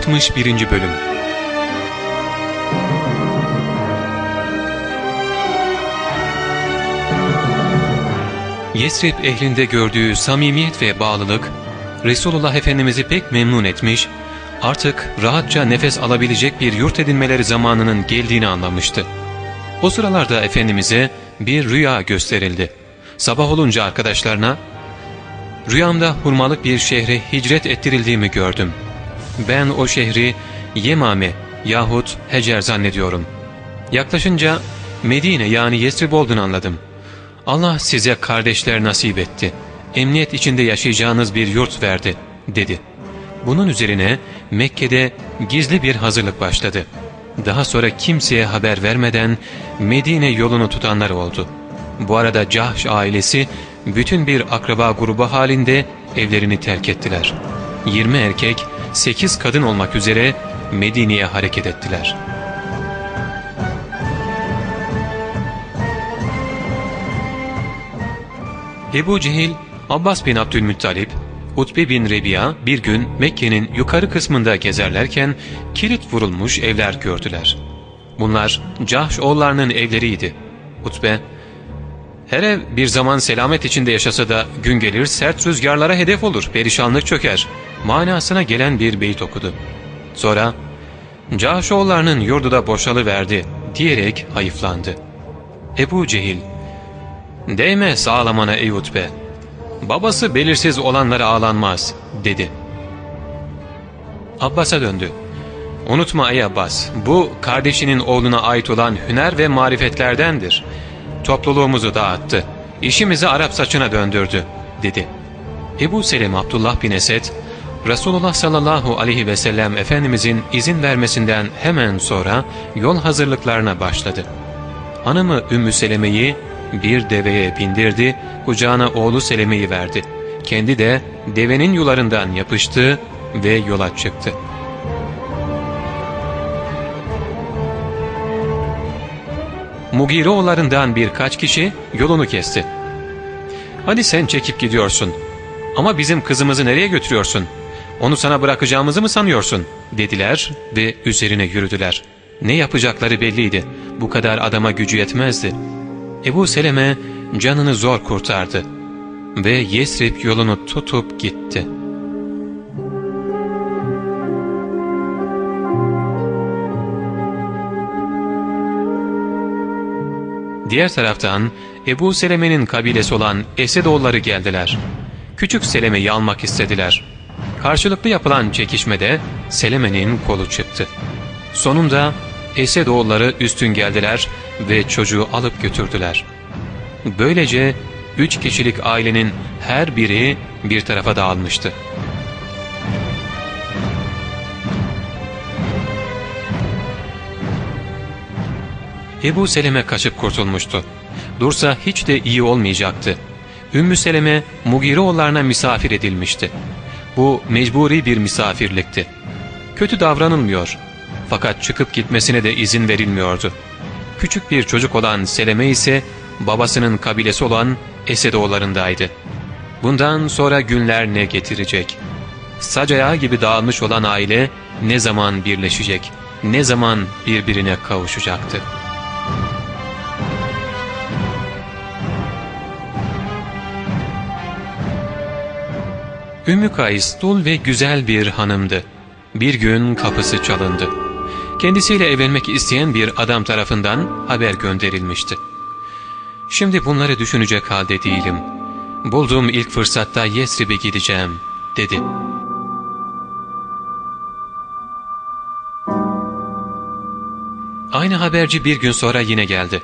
61. Bölüm Yesrib ehlinde gördüğü samimiyet ve bağlılık, Resulullah Efendimiz'i pek memnun etmiş, artık rahatça nefes alabilecek bir yurt edinmeleri zamanının geldiğini anlamıştı. O sıralarda Efendimiz'e bir rüya gösterildi. Sabah olunca arkadaşlarına, ''Rüyamda hurmalık bir şehre hicret ettirildiğimi gördüm. Ben o şehri Yemame yahut Hecer zannediyorum. Yaklaşınca Medine yani Yesrib olduğunu anladım. Allah size kardeşler nasip etti. Emniyet içinde yaşayacağınız bir yurt verdi.'' dedi. Bunun üzerine Mekke'de gizli bir hazırlık başladı. Daha sonra kimseye haber vermeden Medine yolunu tutanlar oldu. Bu arada Cahş ailesi bütün bir akraba grubu halinde evlerini terk ettiler. 20 erkek, 8 kadın olmak üzere Medine'ye hareket ettiler. Ebu Cehil, Abbas bin Abdülmuttalip, Utbe bin Rebiya bir gün Mekke'nin yukarı kısmında gezerlerken kilit vurulmuş evler gördüler. Bunlar Cahş oğullarının evleriydi. Utbe, her ev bir zaman selamet içinde yaşasa da gün gelir sert rüzgarlara hedef olur, perişanlık çöker. Manasına gelen bir beyt okudu. Sonra, Cahşoğullarının yurdu da boşalıverdi diyerek hayıflandı. Ebu Cehil, Değme sağlamana ey Utbe, babası belirsiz olanlara ağlanmaz dedi. Abbas'a döndü. Unutma ey Abbas, bu kardeşinin oğluna ait olan hüner ve marifetlerdendir. Topluluğumuzu dağıttı, işimizi Arap saçına döndürdü, dedi. Ebu Selim Abdullah bin Esed, Resulullah sallallahu aleyhi ve sellem Efendimizin izin vermesinden hemen sonra yol hazırlıklarına başladı. Hanımı Ümmü Seleme'yi bir deveye bindirdi, kucağına oğlu Seleme'yi verdi. Kendi de devenin yularından yapıştı ve yola çıktı. Mugiroğullarından birkaç kişi yolunu kesti. ''Hadi sen çekip gidiyorsun. Ama bizim kızımızı nereye götürüyorsun? Onu sana bırakacağımızı mı sanıyorsun?'' dediler ve üzerine yürüdüler. Ne yapacakları belliydi. Bu kadar adama gücü yetmezdi. Ebu Seleme canını zor kurtardı ve Yesrib yolunu tutup gitti. Diğer taraftan Ebu Seleme'nin kabilesi olan Esedoğulları geldiler. Küçük Seleme'yi almak istediler. Karşılıklı yapılan çekişmede Seleme'nin kolu çıktı. Sonunda Esedoğulları üstün geldiler ve çocuğu alıp götürdüler. Böylece üç kişilik ailenin her biri bir tarafa dağılmıştı. Ebu Seleme kaçıp kurtulmuştu. Dursa hiç de iyi olmayacaktı. Ümmü Seleme Mugiroğullarına misafir edilmişti. Bu mecburi bir misafirlikti. Kötü davranılmıyor. Fakat çıkıp gitmesine de izin verilmiyordu. Küçük bir çocuk olan Seleme ise babasının kabilesi olan Esedoğullarındaydı. Bundan sonra günler ne getirecek? Sac gibi dağılmış olan aile ne zaman birleşecek, ne zaman birbirine kavuşacaktı? Ümmü Kays dul ve güzel bir hanımdı. Bir gün kapısı çalındı. Kendisiyle evlenmek isteyen bir adam tarafından haber gönderilmişti. Şimdi bunları düşünecek halde değilim. Bulduğum ilk fırsatta Yesrib'e gideceğim, dedi. Aynı haberci bir gün sonra yine geldi.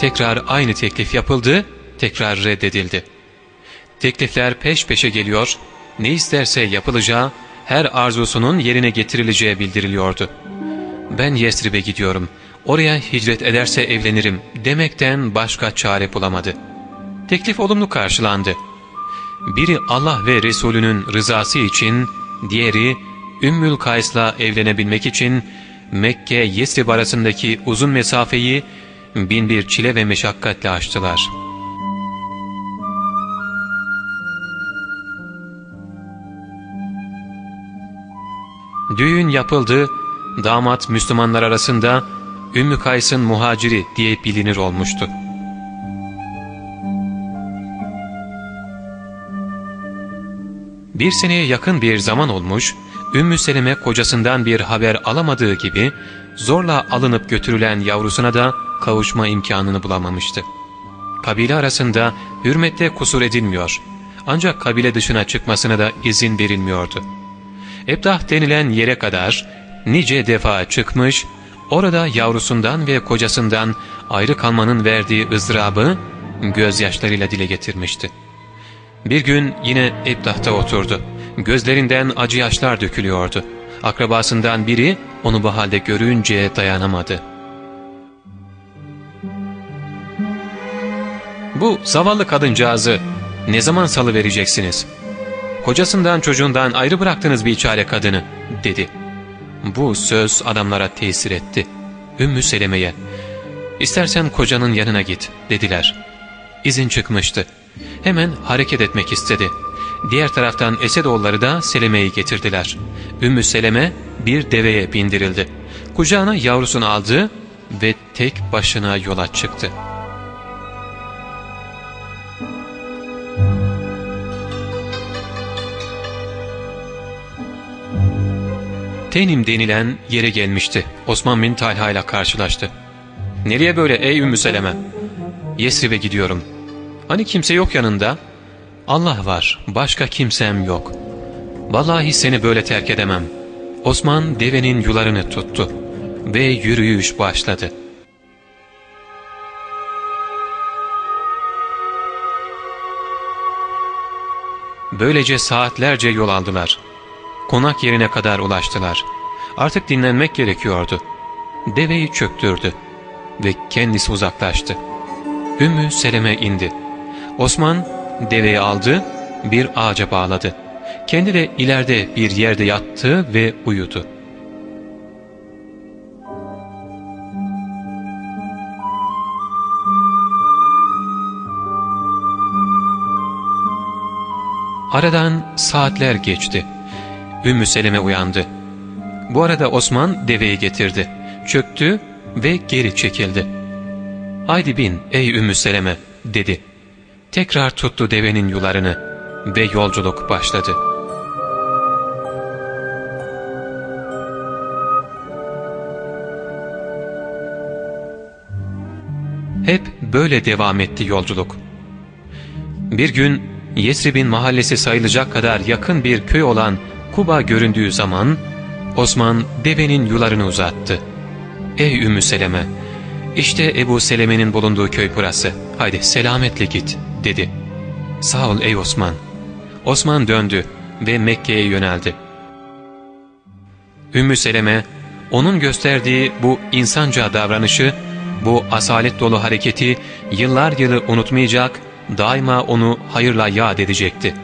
Tekrar aynı teklif yapıldı, tekrar reddedildi. Teklifler peş peşe geliyor, ne isterse yapılacağı, her arzusunun yerine getirileceği bildiriliyordu. Ben Yesrib'e gidiyorum, oraya hicret ederse evlenirim demekten başka çare bulamadı. Teklif olumlu karşılandı. Biri Allah ve Resulünün rızası için, diğeri Ümmül Kays'la evlenebilmek için Mekke Yesrib arasındaki uzun mesafeyi bin bir çile ve meşakkatle aştılar.'' Düğün yapıldı, damat Müslümanlar arasında Ümmü Kays'ın muhaciri diye bilinir olmuştu. Bir seneye yakın bir zaman olmuş, Ümmü Seleme kocasından bir haber alamadığı gibi zorla alınıp götürülen yavrusuna da kavuşma imkanını bulamamıştı. Kabile arasında hürmette kusur edilmiyor. Ancak kabile dışına çıkmasına da izin verilmiyordu. Ebdah denilen yere kadar nice defa çıkmış, orada yavrusundan ve kocasından ayrı kalmanın verdiği ızdırabı gözyaşlarıyla dile getirmişti. Bir gün yine Ebdah'ta oturdu. Gözlerinden acı yaşlar dökülüyordu. Akrabasından biri onu bu halde görünce dayanamadı. ''Bu zavallı kadıncağızı ne zaman salı vereceksiniz? Kocasından çocuğundan ayrı bıraktınız bir çare kadını.'' dedi. Bu söz adamlara tesir etti. Ümmü Seleme'ye ''İstersen kocanın yanına git.'' dediler. İzin çıkmıştı. Hemen hareket etmek istedi. Diğer taraftan Esedoğulları da Seleme'yi getirdiler. Ümmü Seleme bir deveye bindirildi. Kucağına yavrusunu aldı ve tek başına yola çıktı. Tenim denilen yere gelmişti. Osman bin Talha ile karşılaştı. ''Nereye böyle ey Ümmü Seleme?'' ''Yesrib'e gidiyorum.'' ''Hani kimse yok yanında?'' Allah var, başka kimsem yok. Vallahi seni böyle terk edemem. Osman devenin yularını tuttu ve yürüyüş başladı. Böylece saatlerce yol aldılar. Konak yerine kadar ulaştılar. Artık dinlenmek gerekiyordu. Deveyi çöktürdü ve kendisi uzaklaştı. Ümmü Seleme indi. Osman deveyi aldı, bir ağaca bağladı. Kendi de ileride bir yerde yattı ve uyudu. Aradan saatler geçti. Ümmü Seleme uyandı. Bu arada Osman deveyi getirdi. Çöktü ve geri çekildi. ''Haydi bin ey Ümmü Seleme'' dedi. Tekrar tuttu devenin yularını ve yolculuk başladı. Hep böyle devam etti yolculuk. Bir gün Yesrib'in mahallesi sayılacak kadar yakın bir köy olan Kuba göründüğü zaman Osman devenin yularını uzattı. ''Ey Ümmü Seleme, işte Ebu Seleme'nin bulunduğu köy burası. Haydi selametle git.'' dedi. ''Sağ ol ey Osman.'' Osman döndü ve Mekke'ye yöneldi. Ümmü Seleme, onun gösterdiği bu insanca davranışı, bu asalet dolu hareketi yıllar yılı unutmayacak, daima onu hayırla yad edecekti.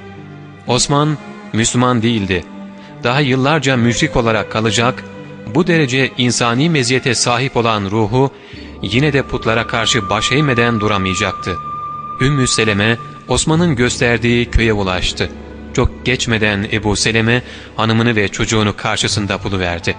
Osman, Müslüman değildi. Daha yıllarca müşrik olarak kalacak, bu derece insani meziyete sahip olan ruhu, yine de putlara karşı baş eğmeden duramayacaktı. Ümmü Seleme Osman'ın gösterdiği köye ulaştı. Çok geçmeden Ebu Seleme hanımını ve çocuğunu karşısında buluverdi.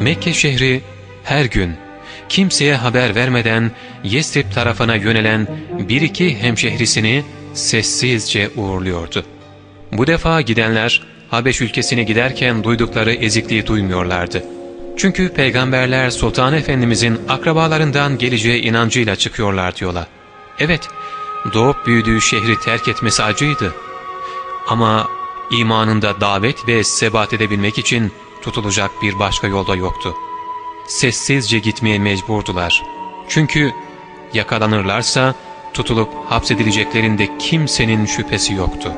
Mekke şehri her gün kimseye haber vermeden Yesrib tarafına yönelen bir iki hemşehrisini sessizce uğurluyordu. Bu defa gidenler Habeş ülkesine giderken duydukları ezikliği duymuyorlardı. Çünkü peygamberler Sultan Efendimizin akrabalarından geleceği inancıyla çıkıyorlar diyorlar. Evet, doğup büyüdüğü şehri terk etmesi acıydı. Ama imanında davet ve sebat edebilmek için tutulacak bir başka yolda yoktu. Sessizce gitmeye mecburdular. Çünkü yakalanırlarsa tutulup hapsedileceklerinde kimsenin şüphesi yoktu.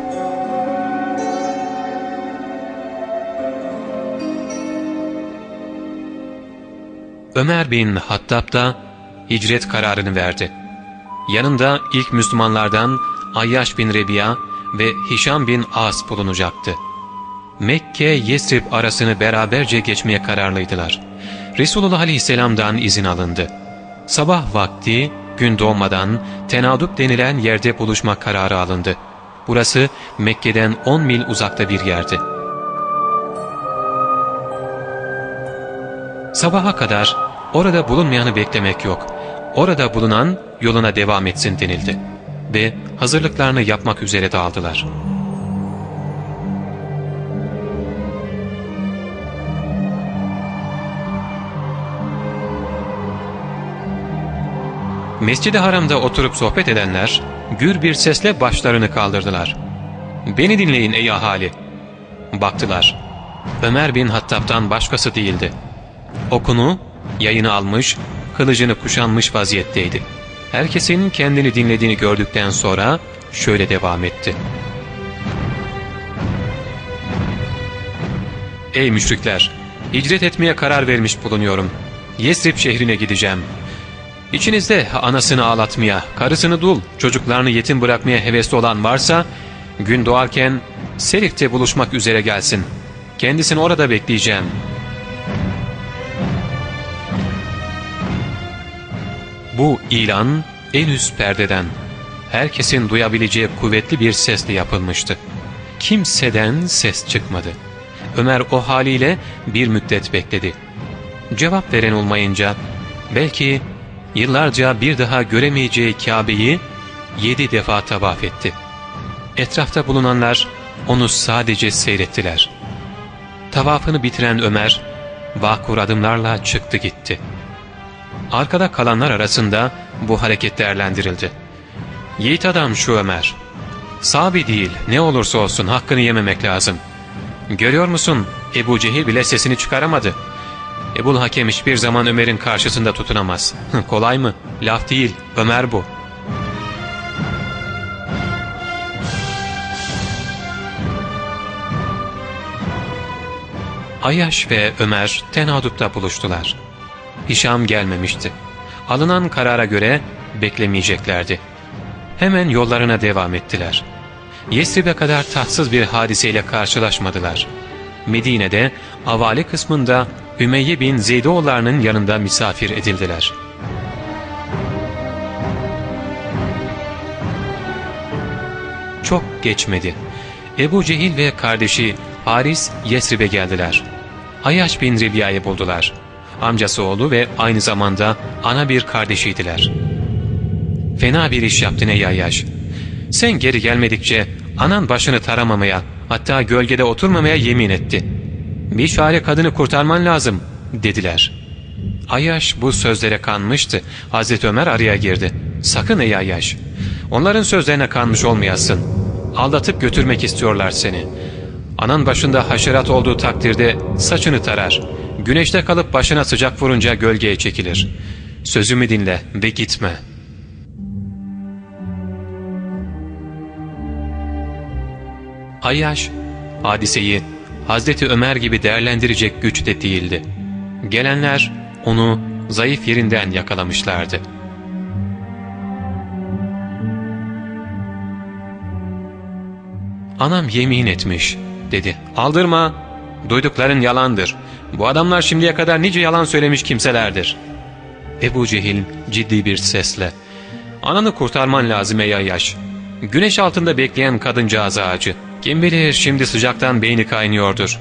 Ömer bin Hattab da hicret kararını verdi. Yanında ilk Müslümanlardan Ayyaş bin Rebiya ve Hişam bin As bulunacaktı. Mekke-Yesrib arasını beraberce geçmeye kararlıydılar. Resulullah Aleyhisselam'dan izin alındı. Sabah vakti gün doğmadan Tenadup denilen yerde buluşma kararı alındı. Burası Mekke'den 10 mil uzakta bir yerdi. Sabaha kadar orada bulunmayanı beklemek yok. Orada bulunan yoluna devam etsin denildi. Ve hazırlıklarını yapmak üzere dağıldılar. Mescid-i Haram'da oturup sohbet edenler gür bir sesle başlarını kaldırdılar. ''Beni dinleyin ey ahali!'' Baktılar. Ömer bin Hattab'dan başkası değildi. Okunu, yayını almış, kılıcını kuşanmış vaziyetteydi. Herkesin kendini dinlediğini gördükten sonra şöyle devam etti. Ey müşrikler! Hicret etmeye karar vermiş bulunuyorum. Yesrib şehrine gideceğim. İçinizde anasını ağlatmaya, karısını dul, çocuklarını yetim bırakmaya hevesli olan varsa, gün doğarken Serif'te buluşmak üzere gelsin. Kendisini orada bekleyeceğim. Bu ilan en üst perdeden, herkesin duyabileceği kuvvetli bir sesle yapılmıştı. Kimseden ses çıkmadı. Ömer o haliyle bir müddet bekledi. Cevap veren olmayınca, belki yıllarca bir daha göremeyeceği Kabe'yi yedi defa tavaf etti. Etrafta bulunanlar onu sadece seyrettiler. Tavafını bitiren Ömer, vakur adımlarla çıktı gitti. Arkada kalanlar arasında bu hareket değerlendirildi. Yiğit adam şu Ömer. Sabi değil, ne olursa olsun hakkını yememek lazım. Görüyor musun, Ebu Cehil bile sesini çıkaramadı.'' Ebul Hakem hiçbir zaman Ömer'in karşısında tutunamaz. Kolay mı? Laf değil, Ömer bu. Ayyaş ve Ömer tenadutta buluştular. Hişam gelmemişti. Alınan karara göre beklemeyeceklerdi. Hemen yollarına devam ettiler. Yesrib'e kadar tatsız bir hadiseyle karşılaşmadılar. Medine'de avali kısmında Ümeyye bin Zeydoğullarının yanında misafir edildiler. Çok geçmedi. Ebu Cehil ve kardeşi Haris Yesrib'e geldiler. Ayaş bin Ribiya'yı buldular. Amcası oğlu ve aynı zamanda ana bir kardeşiydiler. Fena bir iş yaptın ey Ayyaş. Sen geri gelmedikçe anan başını taramamaya hatta gölgede oturmamaya yemin etti.'' Bir çare kadını kurtarman lazım dediler. Ayaş bu sözlere kanmıştı. Hazreti Ömer araya girdi. Sakın ey Ayaş. Onların sözlerine kanmış olmayasın. Aldatıp götürmek istiyorlar seni. Anan başında haşerat olduğu takdirde saçını tarar. Güneşte kalıp başına sıcak vurunca gölgeye çekilir. Sözümü dinle ve gitme. Ayyaş hadiseyi Hazreti Ömer gibi değerlendirecek güçte değildi. Gelenler onu zayıf yerinden yakalamışlardı. Anam yemin etmiş dedi. Aldırma. Duydukların yalandır. Bu adamlar şimdiye kadar nice yalan söylemiş kimselerdir. Ebu Cehil ciddi bir sesle. Ananı kurtarman lazım ey yaş. Güneş altında bekleyen kadıncağız ağacı. Kim bilir şimdi sıcaktan beyni kaynıyordur.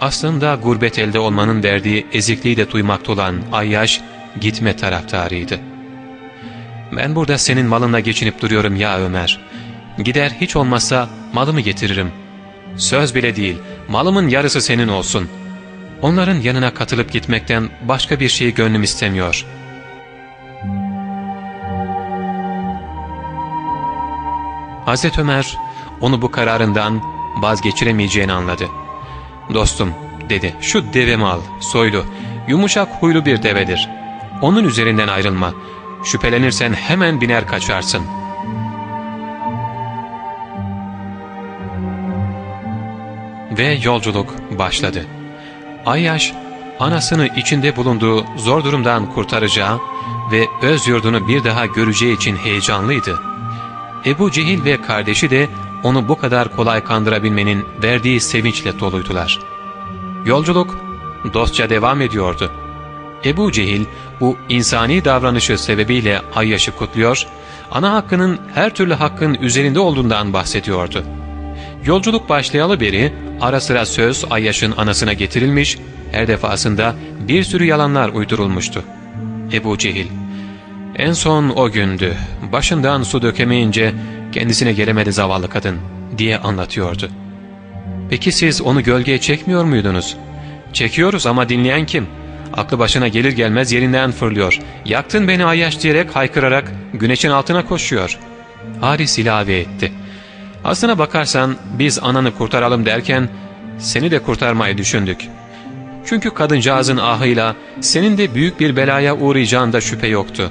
Aslında gurbet elde olmanın verdiği ezikliği de duymakta olan Ayyaş gitme taraftarıydı. Ben burada senin malınla geçinip duruyorum ya Ömer. Gider hiç olmazsa malımı getiririm. Söz bile değil, malımın yarısı senin olsun. Onların yanına katılıp gitmekten başka bir şeyi gönlüm istemiyor. Hazreti Ömer onu bu kararından vazgeçiremeyeceğini anladı. ''Dostum'' dedi, ''şu devemi al, soylu, yumuşak huylu bir devedir. Onun üzerinden ayrılma. Şüphelenirsen hemen biner kaçarsın.'' Ve yolculuk başladı. Ayyaş, anasını içinde bulunduğu zor durumdan kurtaracağı ve öz yurdunu bir daha göreceği için heyecanlıydı. Ebu Cehil ve kardeşi de onu bu kadar kolay kandırabilmenin verdiği sevinçle doluydular. Yolculuk dostça devam ediyordu. Ebu Cehil bu insani davranışı sebebiyle Ayyaş'ı kutluyor, ana hakkının her türlü hakkın üzerinde olduğundan bahsediyordu. Yolculuk başlayalı beri ara sıra söz Ayyaş'ın anasına getirilmiş, her defasında bir sürü yalanlar uydurulmuştu. Ebu Cehil, en son o gündü, başından su dökemeyince kendisine gelemedi zavallı kadın diye anlatıyordu. Peki siz onu gölgeye çekmiyor muydunuz? Çekiyoruz ama dinleyen kim? Aklı başına gelir gelmez yerinden fırlıyor. Yaktın beni Ayyaş diyerek haykırarak güneşin altına koşuyor. Haris ilave etti. Aslına bakarsan biz ananı kurtaralım derken seni de kurtarmayı düşündük. Çünkü kadıncağızın ahıyla senin de büyük bir belaya uğrayacağında şüphe yoktu.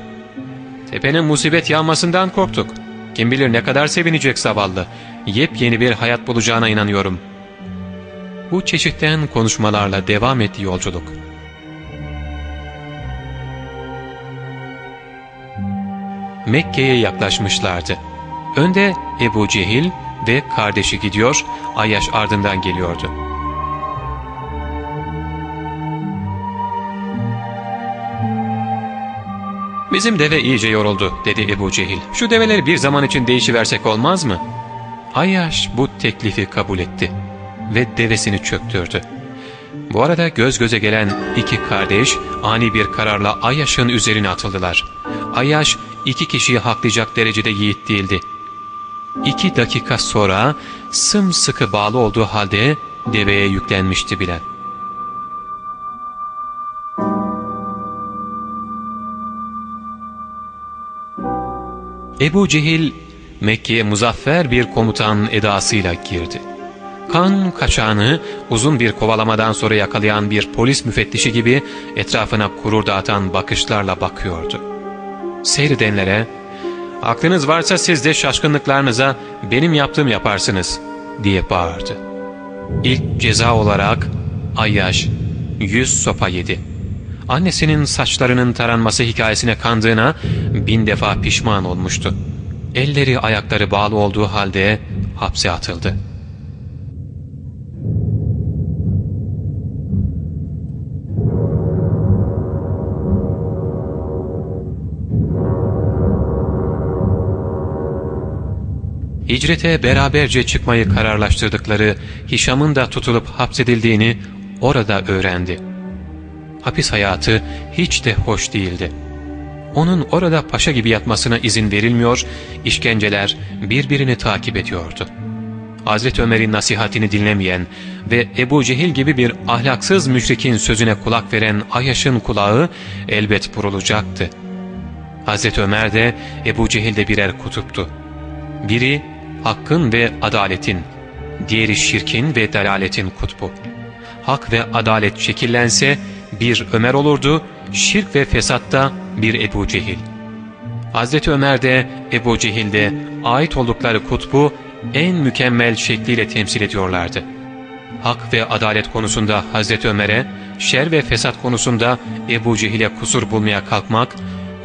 Tepenin musibet yağmasından korktuk. Kim bilir ne kadar sevinecek zavallı. Yepyeni bir hayat bulacağına inanıyorum. Bu çeşitten konuşmalarla devam etti yolculuk. Mekke'ye yaklaşmışlardı. Önde Ebu Cehil ve kardeşi gidiyor, Ayyaş ardından geliyordu. ''Bizim deve iyice yoruldu.'' dedi Ebu Cehil. ''Şu develeri bir zaman için değişiversek olmaz mı?'' Ayyaş bu teklifi kabul etti ve devesini çöktürdü. Bu arada göz göze gelen iki kardeş ani bir kararla Ayyaş'ın üzerine atıldılar. Ayyaş iki kişiyi haklayacak derecede yiğit değildi. İki dakika sonra sımsıkı bağlı olduğu halde deveye yüklenmişti bile. Ebu Cehil Mekke'ye muzaffer bir komutan edasıyla girdi. Kan kaçağını uzun bir kovalamadan sonra yakalayan bir polis müfettişi gibi etrafına kurur dağıtan bakışlarla bakıyordu. Seyredenlere, ''Aklınız varsa siz de şaşkınlıklarınıza benim yaptığım yaparsınız.'' diye bağırdı. İlk ceza olarak Ayyaş yüz sopa yedi. Annesinin saçlarının taranması hikayesine kandığına bin defa pişman olmuştu. Elleri ayakları bağlı olduğu halde hapse atıldı. Hicrete beraberce çıkmayı kararlaştırdıkları Hişam'ın da tutulup hapsedildiğini orada öğrendi. Hapis hayatı hiç de hoş değildi. Onun orada paşa gibi yatmasına izin verilmiyor, işkenceler birbirini takip ediyordu. Hazreti Ömer'in nasihatini dinlemeyen ve Ebu Cehil gibi bir ahlaksız müşrikin sözüne kulak veren Ayaş'ın kulağı elbet vurulacaktı. Hazreti Ömer de Ebu Cehil de birer kutuptu. Biri hakkın ve adaletin, diğeri şirkin ve delaletin kutbu. Hak ve adalet şekillense bir Ömer olurdu, şirk ve fesatta bir Ebu Cehil. Hazreti Ömer de Ebu Cehil de ait oldukları kutbu en mükemmel şekliyle temsil ediyorlardı. Hak ve adalet konusunda Hazreti Ömer'e, şer ve fesat konusunda Ebu Cehil'e kusur bulmaya kalkmak,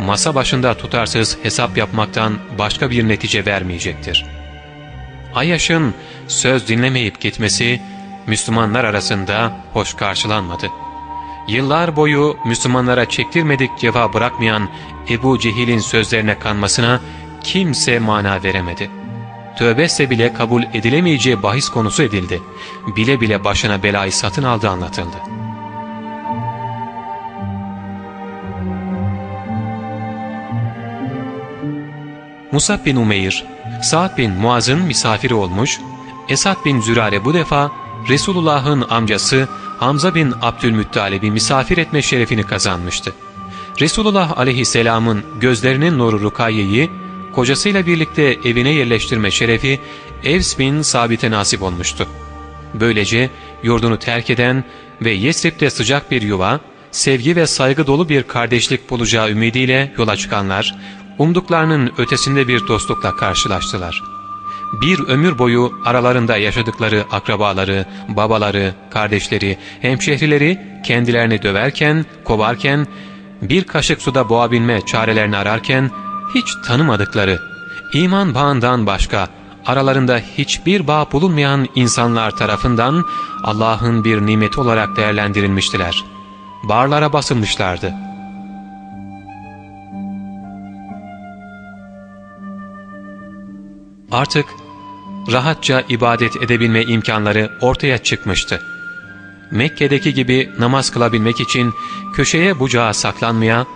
masa başında tutarsız hesap yapmaktan başka bir netice vermeyecektir. Ayyaş'ın söz dinlemeyip gitmesi Müslümanlar arasında hoş karşılanmadı. Yıllar boyu Müslümanlara çektirmedik cevap bırakmayan Ebu Cehil'in sözlerine kanmasına kimse mana veremedi. Tövbese bile kabul edilemeyeceği bahis konusu edildi. Bile bile başına belayı satın aldı anlatıldı. Musab bin Umeyr, Sa'd bin Muaz'ın misafiri olmuş, Esad bin Zürare bu defa Resulullah'ın amcası Hamza bin Abdülmuttalib'i misafir etme şerefini kazanmıştı. Resulullah aleyhisselamın gözlerinin nuru Rukaye'yi kocasıyla birlikte evine yerleştirme şerefi Evs bin Sabit'e nasip olmuştu. Böylece yurdunu terk eden ve Yesrib'de sıcak bir yuva, sevgi ve saygı dolu bir kardeşlik bulacağı ümidiyle yola çıkanlar, umduklarının ötesinde bir dostlukla karşılaştılar. Bir ömür boyu aralarında yaşadıkları akrabaları, babaları, kardeşleri, hemşehrileri kendilerini döverken, kovarken, bir kaşık suda boğabilme çarelerini ararken, hiç tanımadıkları, iman bağından başka, aralarında hiçbir bağ bulunmayan insanlar tarafından Allah'ın bir nimeti olarak değerlendirilmiştiler. barlara basılmışlardı. Artık rahatça ibadet edebilme imkanları ortaya çıkmıştı. Mekke'deki gibi namaz kılabilmek için köşeye bucağa saklanmaya,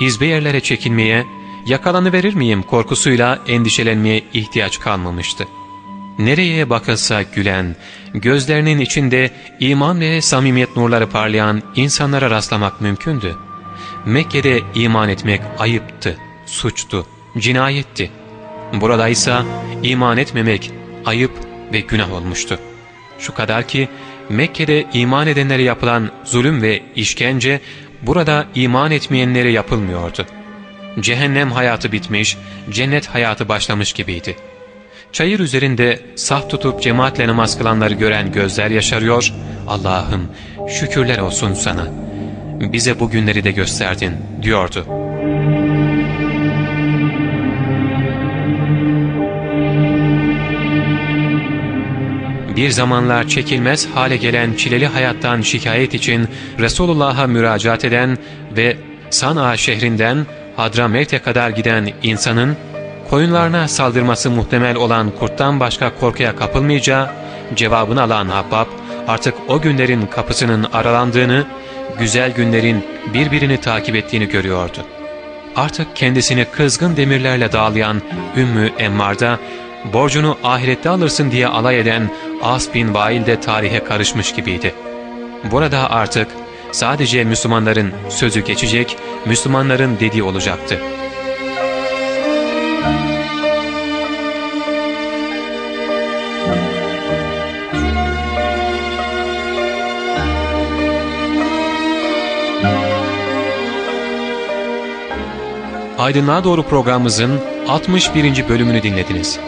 izbe yerlere çekinmeye, yakalanıverir miyim korkusuyla endişelenmeye ihtiyaç kalmamıştı. Nereye bakılsa gülen, gözlerinin içinde iman ve samimiyet nurları parlayan insanlara rastlamak mümkündü. Mekke'de iman etmek ayıptı, suçtu, cinayetti. Burada ise iman etmemek ayıp ve günah olmuştu. Şu kadar ki Mekke'de iman edenlere yapılan zulüm ve işkence burada iman etmeyenlere yapılmıyordu. Cehennem hayatı bitmiş, cennet hayatı başlamış gibiydi. Çayır üzerinde saf tutup cemaatle namaz kılanları gören gözler yaşarıyor, Allah'ım şükürler olsun sana, bize bu günleri de gösterdin diyordu. Bir zamanlar çekilmez hale gelen çileli hayattan şikayet için Resulullah'a müracaat eden ve San'a şehrinden Hadramet'e kadar giden insanın koyunlarına saldırması muhtemel olan kurttan başka korkuya kapılmayacağı cevabını alan Habbab artık o günlerin kapısının aralandığını, güzel günlerin birbirini takip ettiğini görüyordu. Artık kendisini kızgın demirlerle dağlayan Ümmü Emmar'da borcunu ahirette alırsın diye alay eden As bin Vail de tarihe karışmış gibiydi. Burada artık sadece Müslümanların sözü geçecek, Müslümanların dediği olacaktı. Aydınlığa Doğru programımızın 61. bölümünü dinlediniz.